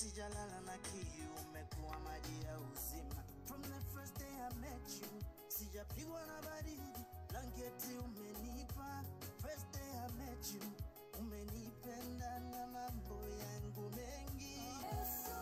sijalala na kiu, umekuwa maji ya uzima. From the first day I met you, sijapigwa na baridi, blanketi umenipa. First day I met you, umenipenda na mambo yangu mengi. As a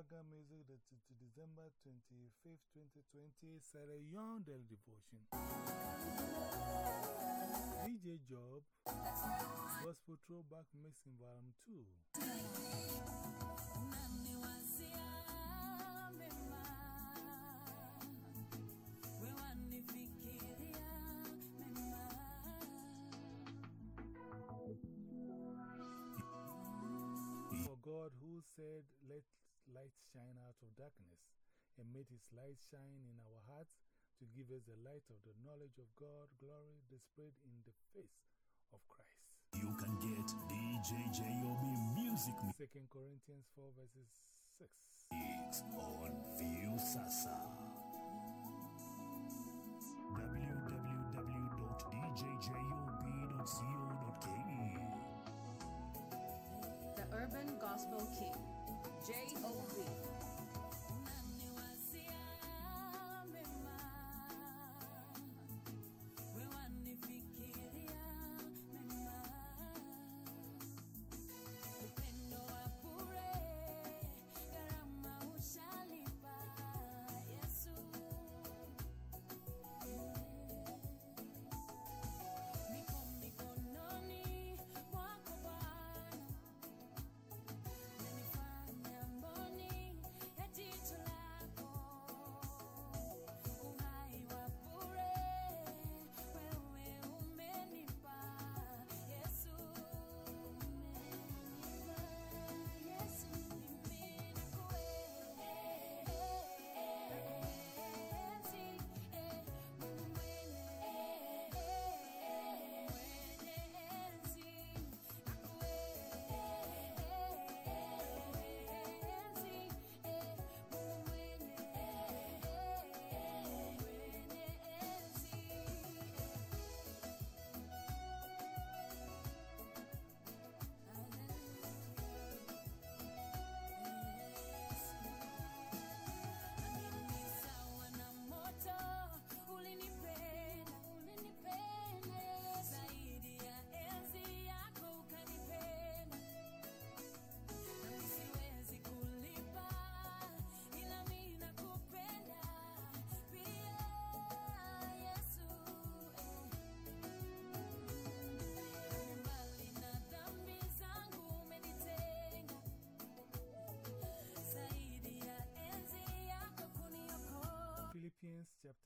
bagger music the, to, December 25th, 2020, Sarah Young Daily Devotion. DJ Job, Gospel Throwback Mixing Volume 2. For God, who said, Let light shine out of darkness, and made his light shine in our hearts to give us the light of the knowledge of God, glory displayed in the face of Christ. You can get DJ J.O.B. music 2 Corinthians 4 verses 6. mix on Viusasa. www.djjob.co.ke The Urban Gospel King, J.O.B. Philippians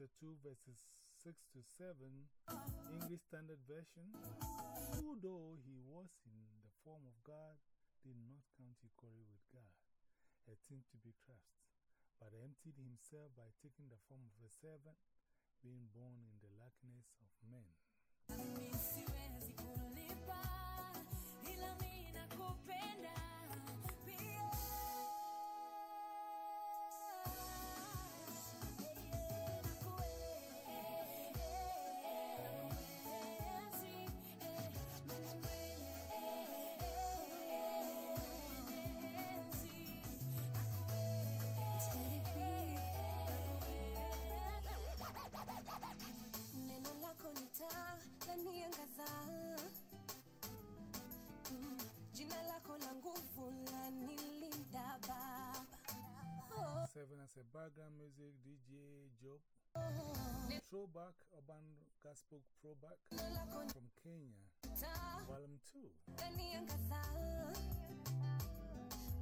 chapter 2, verses 6 to 7, English Standard Version. Who, though he was in the form of God, did not count equality with God, a thing to be grasped, but emptied himself by taking the form of a servant, being born in the likeness of men. As a background music, DJ Job. Throwback, Urban Gospel Throwback from Kenya, Volume 2. laniangaza,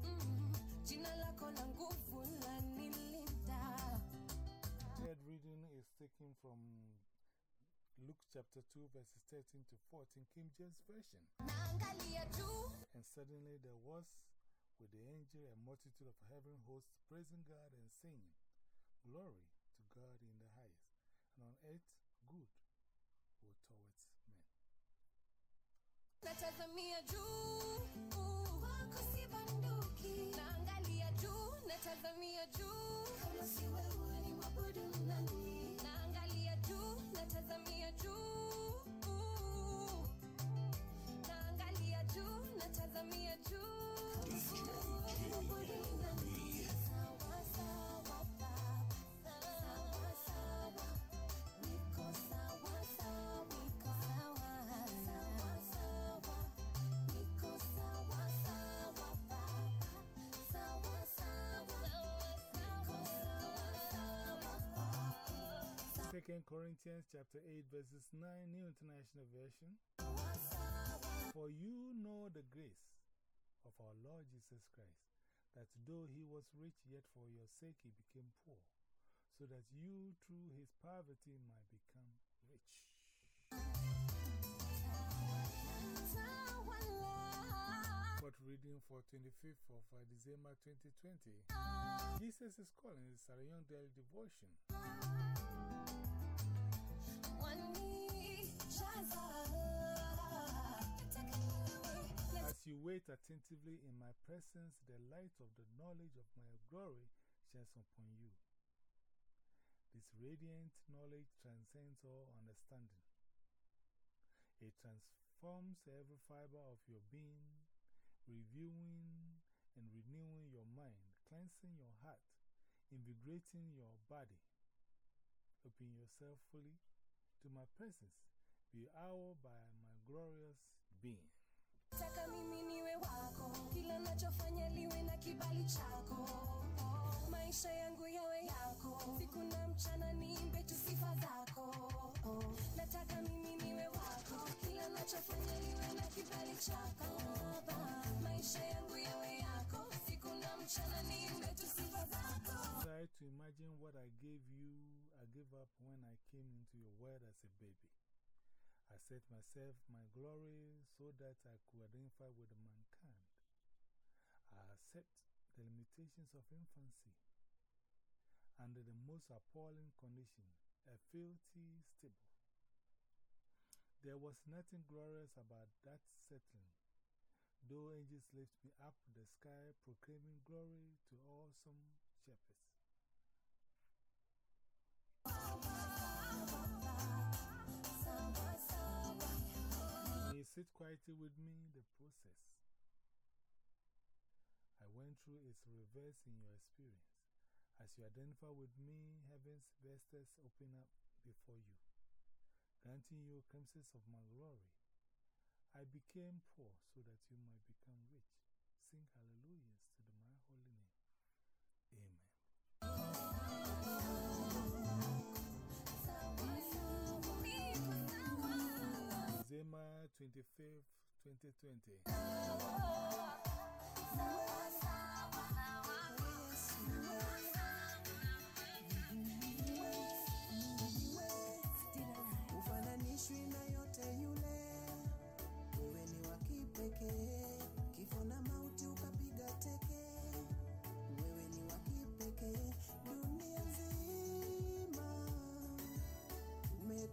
Mm, jina lako la nguvu lanilinda. Third reading is taken from Luke chapter 2, verses 13 to 14, King James Version. And suddenly there was with the angel a multitude of heaven hosts praising God and saying, Glory to God in the highest, and on earth good will towards men. 2 Corinthians chapter 8, verses 9, New International Version. For you know the grace of our Lord Jesus Christ, that though he was rich, yet for your sake he became poor, so that you through his poverty might become rich. But reading for 25th of uh, December 2020, Jesus is calling. It's a young daily devotion. As you wait attentively in my presence, the light of the knowledge of my glory shines upon you. This radiant knowledge transcends all understanding. It transforms every fiber of your being, reviewing and renewing your mind, cleansing your heart, invigorating your body. Open yourself fully to my presence, be awed by my glorious being. Taka mimi niwe wako, kila nachofanya liwe na kibali chako. Maisha yangu yawe yako, siku na mchana niimbe tu sifa zako. Nataka mimi niwe wako, kila nachofanya liwe na kibali chako. Maisha yangu yawe yako, siku na mchana niimbe tu sifa zako. Try to imagine what I gave you, gave up when I came into your world as a baby. I set myself my glory so that I could identify with mankind. I accept the limitations of infancy. Under the most appalling condition, a filthy stable. There was nothing glorious about that settling, though angels lift me up the sky, proclaiming glory to awesome shepherds. Sit quietly with me the process. I went through its reverse in your experience. As you identify with me, heaven's vistas open up before you, granting you glimpses of my glory. I became poor so that you might become rich. Sing hallelujahs December 25th, 2020. Ufananishwi na yule, wewe wa kipekee. Kifo na mauti ukapiga wa kipekee. Dunia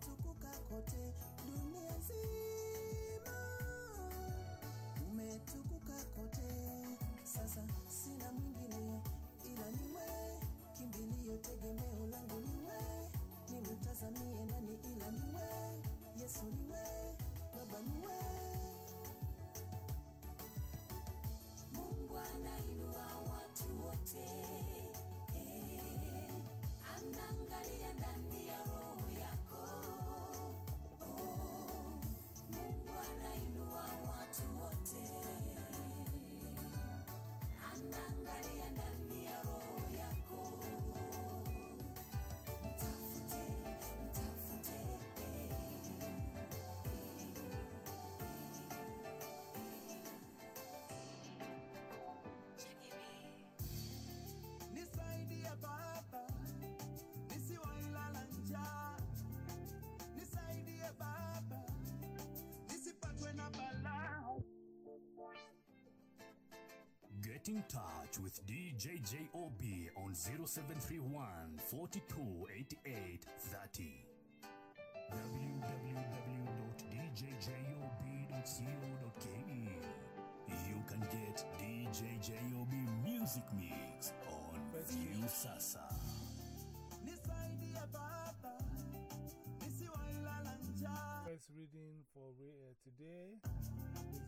Get in touch with DJJOB on 0731 4288 30. www.djjob.co.ke. You can get DJJOB music mix on yetu sasa. Nisaidie Baba, nisiwailala njaa. First reading for today,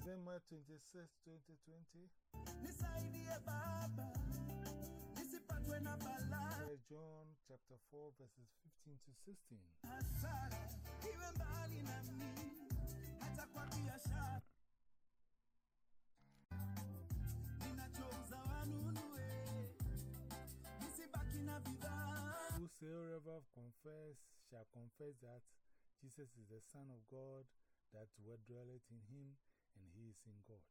December 26, 2020. Nisaidie Baba, nisipatwe na balaa. First John chapter 4, verses 15 to 16. Hasara iwe mbali nami, hata kwa biashara. Ninachouza wanunue, nisibaki na bidhaa. Whosoever confess shall confess that Jesus is the Son of God, that dwelleth in him, and he is in God.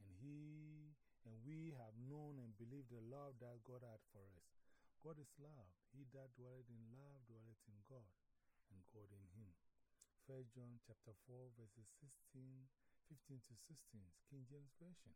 And he and we have known and believed the love that God had for us. God is love. He that dwelleth in love dwelleth in God, and God in him. 1 John chapter 4, verses 16, 15 to 16, King James Version.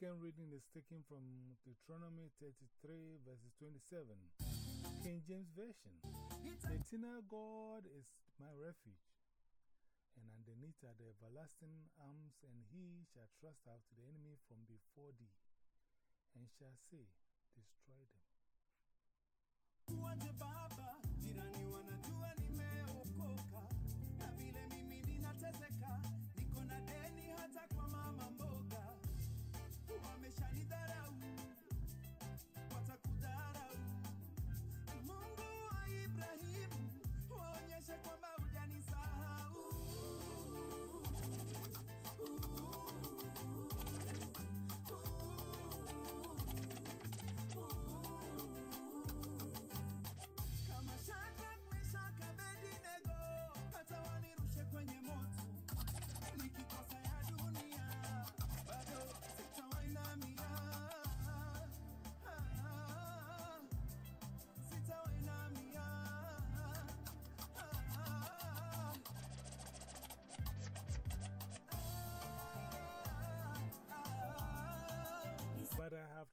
Second reading is taken from Deuteronomy 33, verses 27, King James Version. The eternal God is my refuge, and underneath are the everlasting arms, and he shall thrust out the enemy from before thee, and shall say, Destroy them.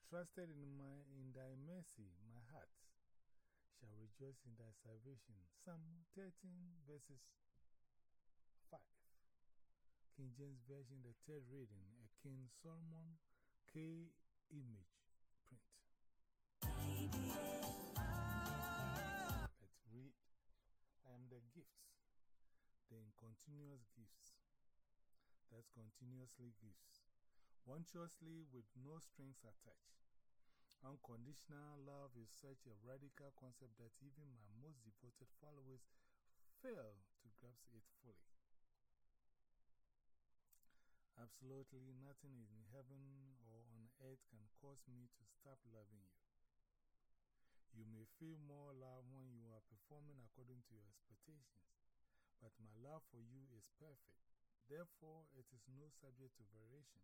Trusted in, my, in thy mercy, my heart shall rejoice in thy salvation. Psalm 13, verses 5. King James Version, the third reading, a King Solomon K image print. Let's read. I am the gifts, the continuous gifts. That's continuously gifts. Bunciously with no strings attached. Unconditional love is such a radical concept that even my most devoted followers fail to grasp it fully. Absolutely nothing in heaven or on earth can cause me to stop loving you. You may feel more love when you are performing according to your expectations, but my love for you is perfect. Therefore, it is no subject to variation.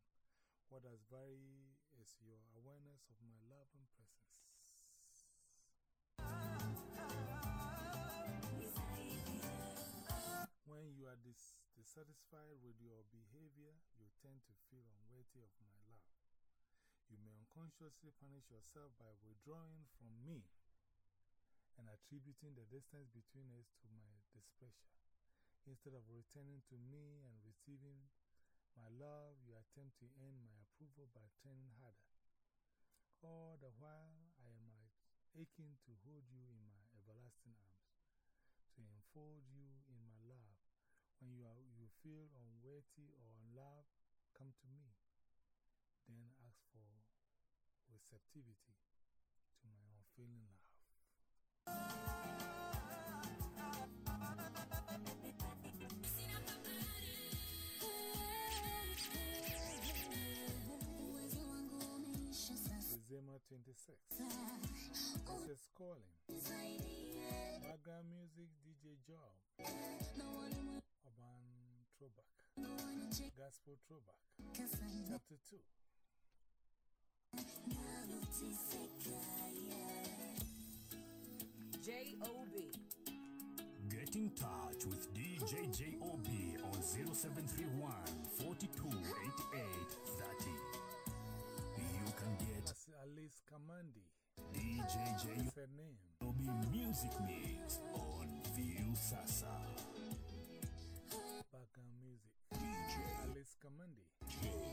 What does vary is your awareness of my love and presence. When you are dis dissatisfied with your behavior, you tend to feel unworthy of my love. You may unconsciously punish yourself by withdrawing from me and attributing the distance between us to my displeasure. Instead of returning to me and receiving my love, you attempt to earn my approval by turning harder. All the while, I am aching to hold you in my everlasting arms, to enfold you in my love. When you, are, you feel unworthy or unloved, come to me. Then ask for receptivity to my unfailing love. 26. This is calling. Background music, DJ Job. Urban Throwback. Gospel Throwback. Chapter 2. J-O-B. Get in touch with DJ JOB on 0731 4288 30. You can get That's Alice Kamande. DJ That's her name. JOB Music Mix on Viusasa. Background music. DJ Alice Kamande.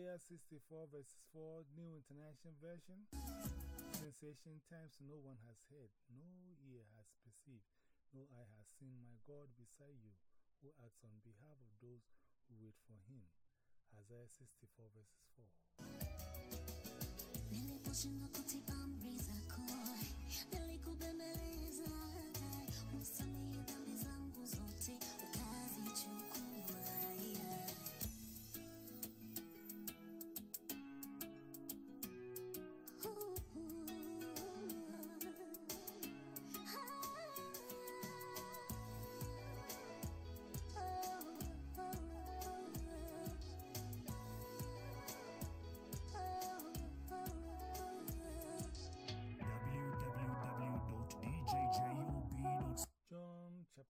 Isaiah 64 verses 4, New International Version. Sensation times no one has heard, no ear has perceived, no eye has seen my God beside you, who acts on behalf of those who wait for him. Isaiah 64 verses 4.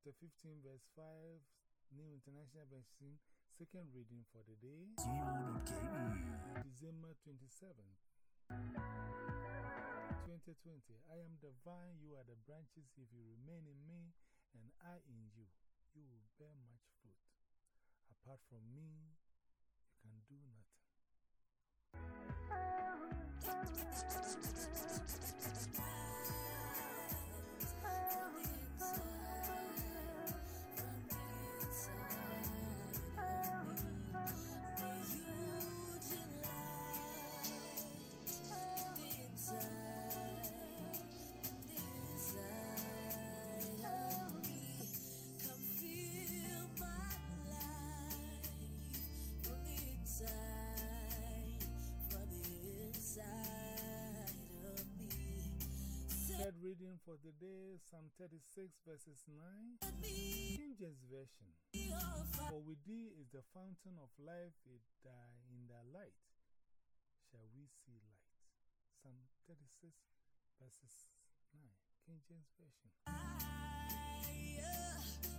Chapter 15, verse 5, New International Version, second reading for the day, December 27th, 2020. I am the vine, you are the branches. If you remain in me and I in you, you will bear much fruit. Apart from me, you can do nothing. Third reading for the day, Psalm 36, verses 9, King James Version. For with thee is the fountain of life, it in thy light shall we see light. Psalm 36, verses 9, King James Version.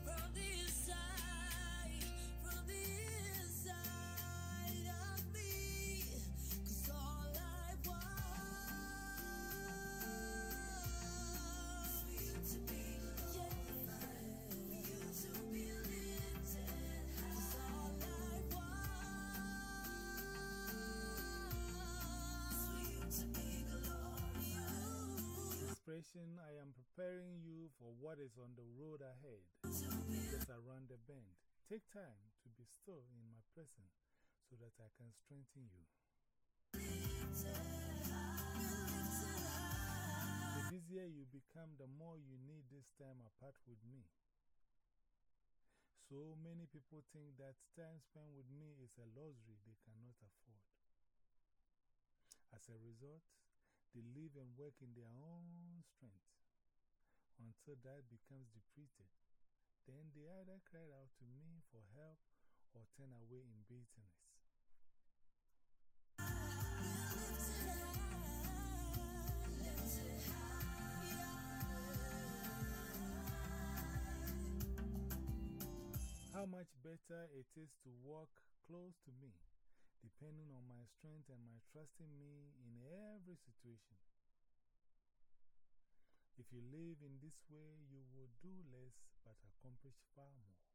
From the inside, from the inside I am preparing you for what is on the road ahead, just around the bend. Take time to be still in my presence so that I can strengthen you. The busier you become, the more you need this time apart with me. So many people think that time spent with me is a luxury they cannot afford. As a result, they live and work in their own strength until that becomes depleted. Then they either cry out to me for help or turn away in bitterness. How much better it is to walk close to me, depending on my strength and my trusting me in every situation. If you live in this way, you will do less but accomplish far more.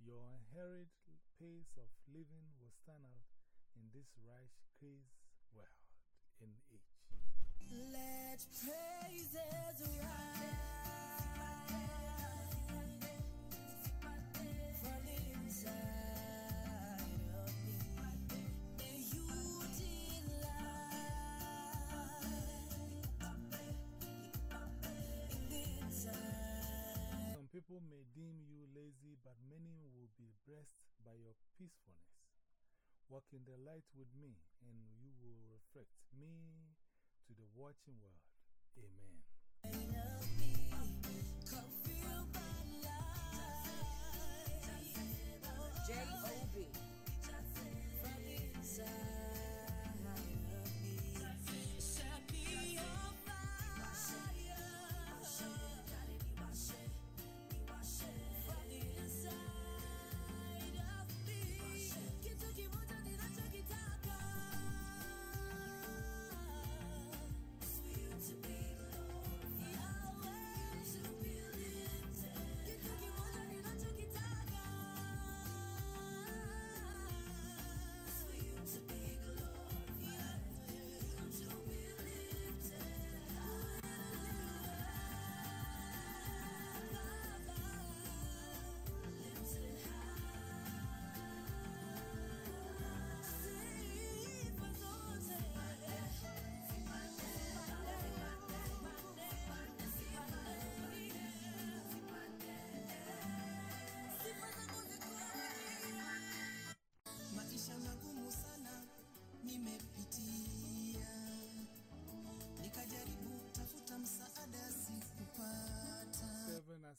Your inherent pace of living will stand out in this right crazy world in age. Let praises rise from inside by your peacefulness. Walk in the light with me, and you will reflect me to the watching world. Amen. J.O.B. from inside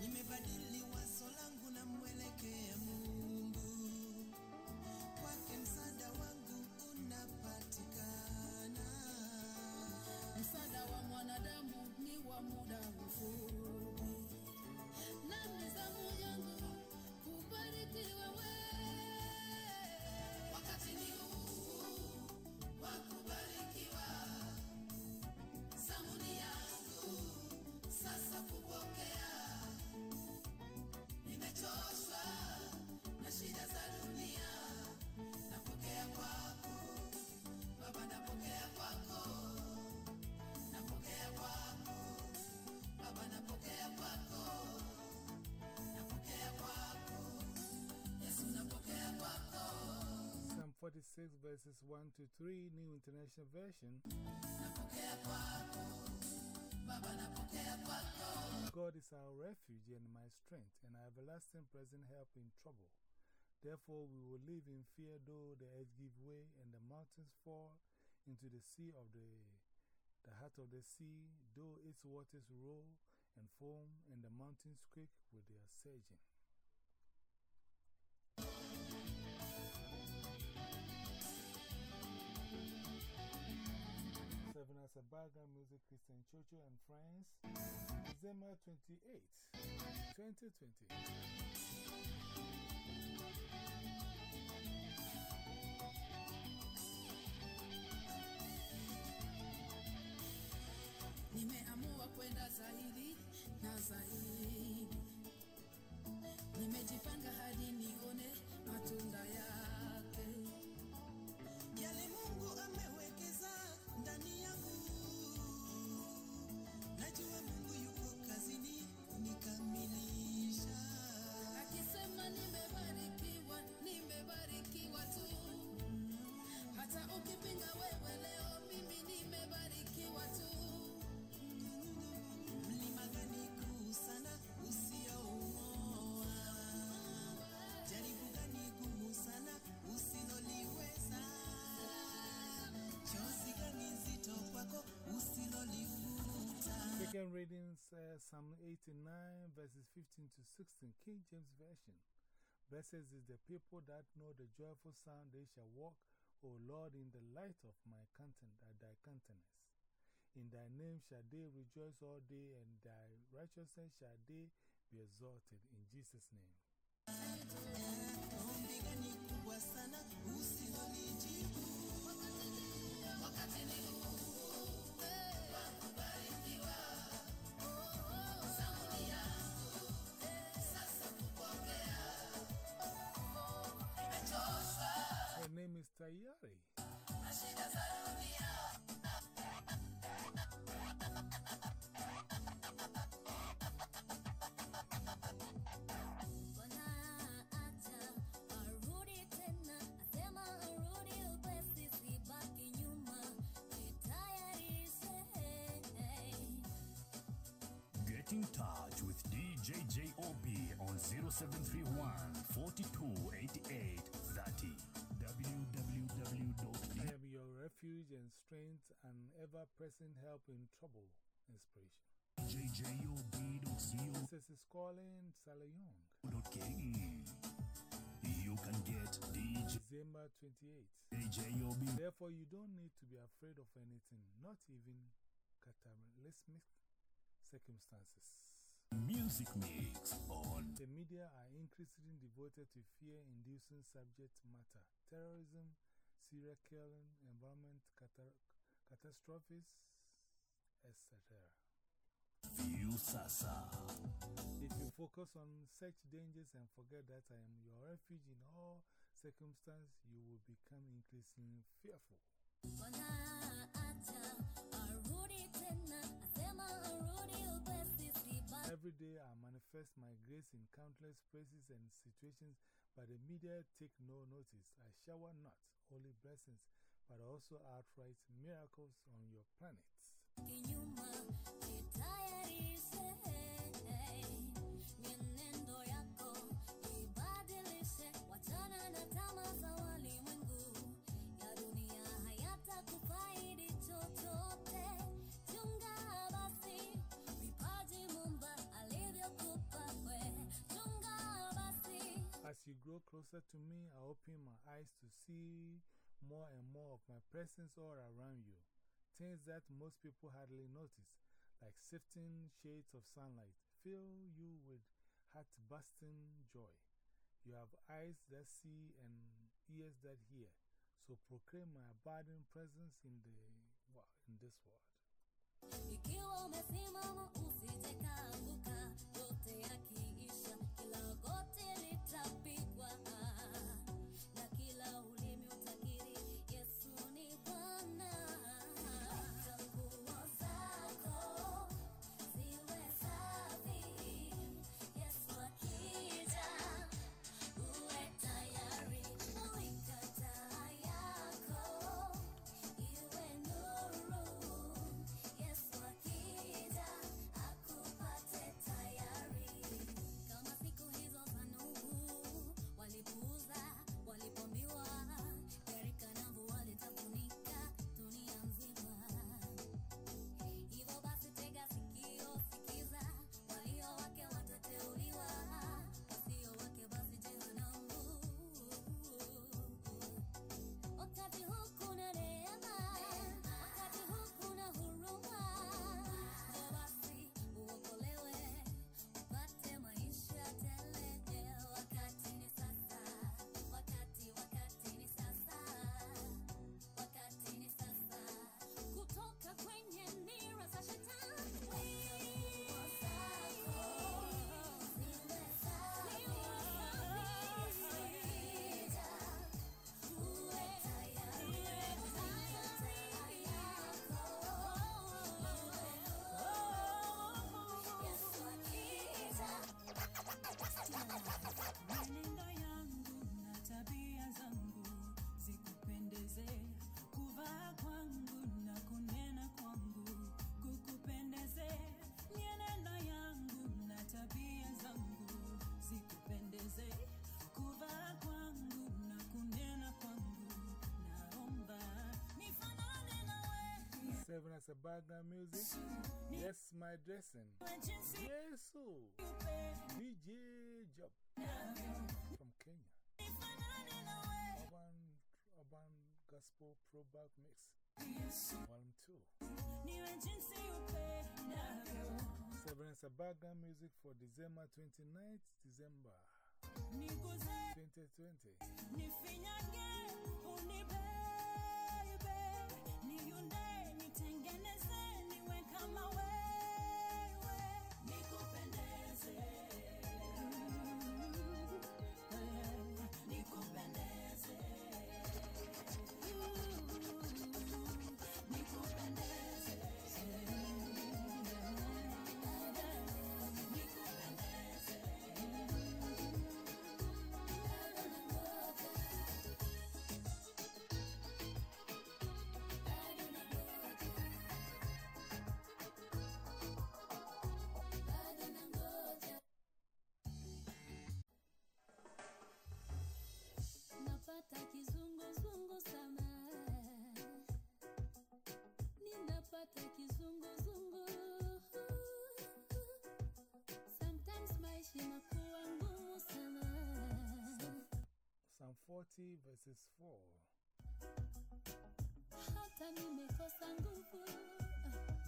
Nimebadili wazo langu na mwelekea Mungu, kwake msaada wangu unapatikana. Msaada wa mwanadamu ni wa muda mfupi, 6, verses 1 to 3, New International Version. God is our refuge and my strength, and our everlasting present help in trouble. Therefore, we will live in fear, though the earth give way and the mountains fall into the sea of the, the heart of the sea, though its waters roll and foam, and the mountains quake with their surging. As a background music, Christian Chocho and Friends, December 28, 2020. Nimeamua kwenda zaidi na zaidi, nimejipanga hadi nione matunda Psalm 89, verses 15 to 16, King James Version. Blessed is the people that know the joyful sound, they shall walk, O Lord, in the light of my countenance, uh, thy countenance. In thy name shall they rejoice all day, and thy righteousness shall they be exalted. In Jesus' name. Get in touch with DJ JOB on 0731 4288 30. www. I am your refuge and strength and ever present help in trouble. Inspiration. DJJOB.co.ke. This is calling Sarah Young. You can get DJ December 28th. JOB. Therefore, you don't need to be afraid of anything, not even cataclysmic circumstances. Music Mix on The media are increasingly devoted to fear inducing subject matter, terrorism, serial killing, environment cata catastrophes, etc. If you focus on such dangers and forget that I am your refuge in all circumstances, you will become increasingly fearful. Every day I manifest my grace in countless places and situations, but the media take no notice. I shower not only blessings, but also outright miracles on your planets. You grow closer to me, I open my eyes to see more and more of my presence all around you. Things that most people hardly notice, like sifting shades of sunlight, fill you with heart busting joy. You have eyes that see and ears that hear. So proclaim my abiding presence in, the, in this world. Ikiwa umesimama usije yote yakiisha, kila goti litapigwa Serving as a background music. Yes, my dressing. Yes, so. DJ Job from Kenya. Urban, urban Gospel Pro Back Mix. Volume 2. Serving as a background music for December 29th, December 2020. 20 verses 4.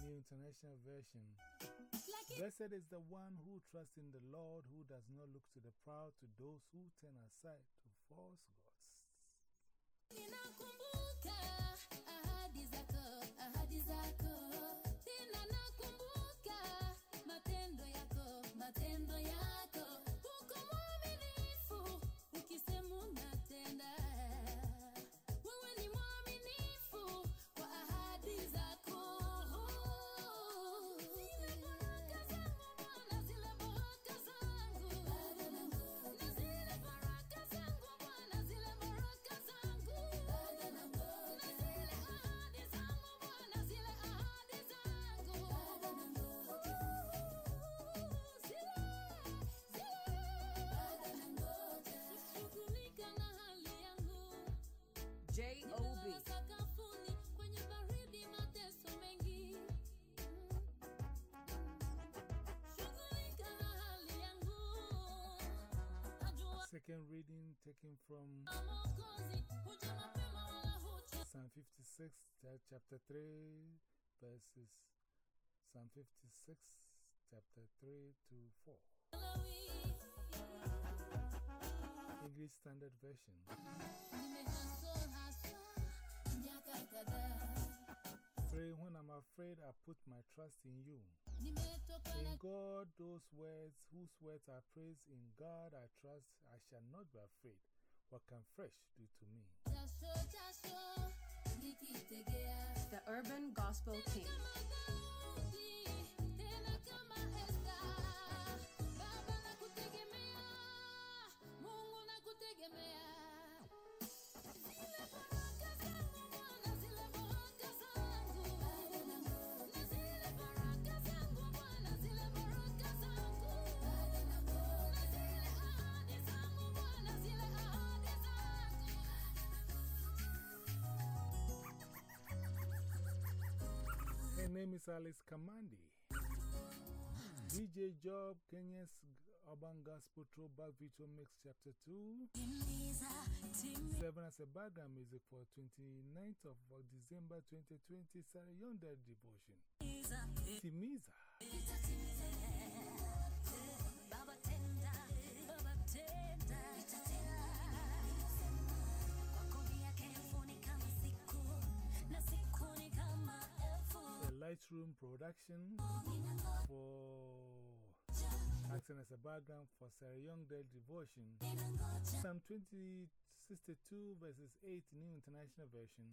New International Version. Blessed is the one who trusts in the Lord, who does not look to the proud, to those who turn aside to false gods. matendo yako Second reading taken from Psalm 56, chapter 3, verses Psalm 56, chapter 3 to 4. English Standard Version. 3. When I'm afraid, I put my trust in you. Nimetoka In God, those words, whose words I praise, in God I trust, I shall not be afraid. What can fresh do to me? jasho jasho nikitegea The Urban Gospel King. Name is Alice Kamande. DJ Job, Kenya's Urban Gospel Throwback Video Mix Chapter 2. Serving as a background music for 29th of December 2020 Sarah Yonder Devotion. Timiza. Baba Lightroom production for acting as a background for Sarah Young Dead Devotion. Psalm 20, 62 verses 8 New International Version.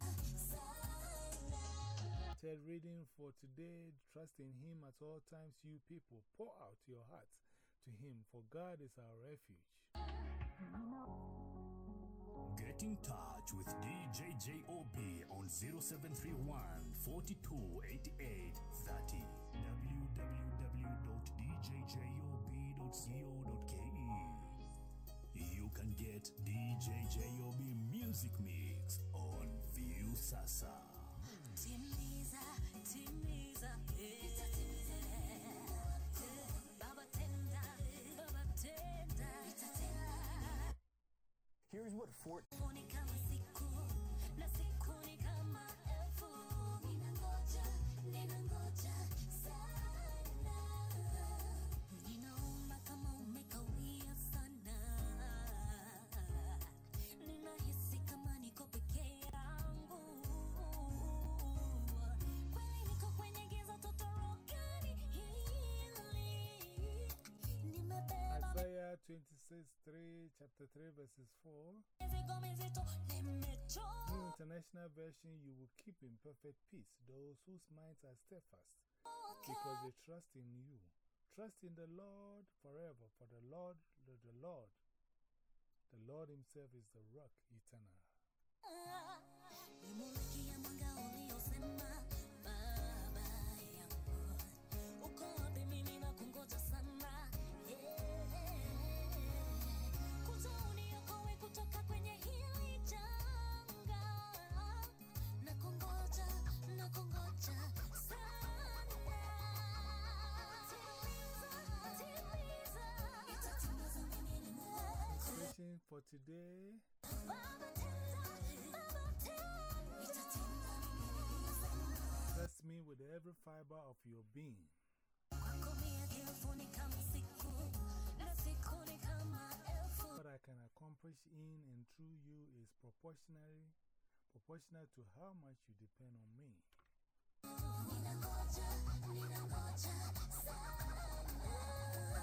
Third reading for today Trust in Him at all times, you people. Pour out your hearts to Him, for God is our refuge. Get in touch with DJ JOB on 0731 4288 30 www.djjob.co.ke. You can get DJ JOB Music Mix on Viusasa. Timiza, itatimiza eh. Baba tenda, Baba tenda. Here's what Fort 26, 3, chapter 3, verses 4. mizigo mizito nimechoka. International Version, you will keep in perfect peace those whose minds are steadfast, because they trust in you. Trust in the Lord forever, for the Lord, the, the Lord, the Lord Himself is the rock eternal. Ni Mungu Bless me with every fiber of your being. Proportional to how much you depend on me.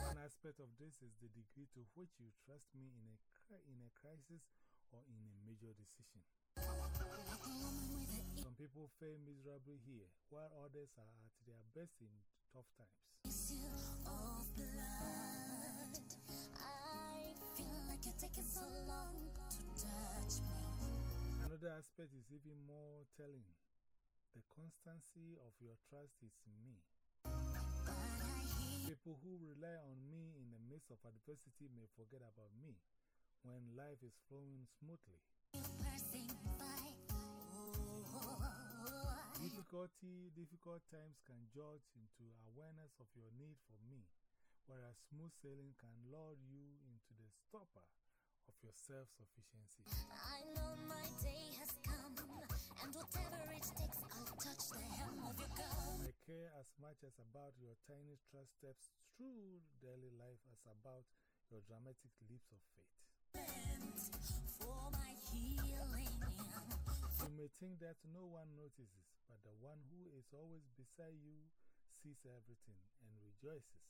One aspect of this is the degree to which you trust me in a, in a crisis or in a major decision. Some people fail miserably here, while others are at their best in tough times. I feel like taking so long to touch me. Another aspect is even more telling. The constancy of your trust is in me. People who rely on me in the midst of adversity may forget about me when life is flowing smoothly. Difficulty, difficult times can judge into awareness of your need for me, whereas smooth sailing can lure you into the stopper of your self sufficiency. I know my day has come, and whatever it takes, I'll touch the hem of your gown. I care as much as about your tiny trust steps through daily life as about your dramatic leaps of faith. For my healing, You may think that no one notices, but the one who is always beside you sees everything and rejoices.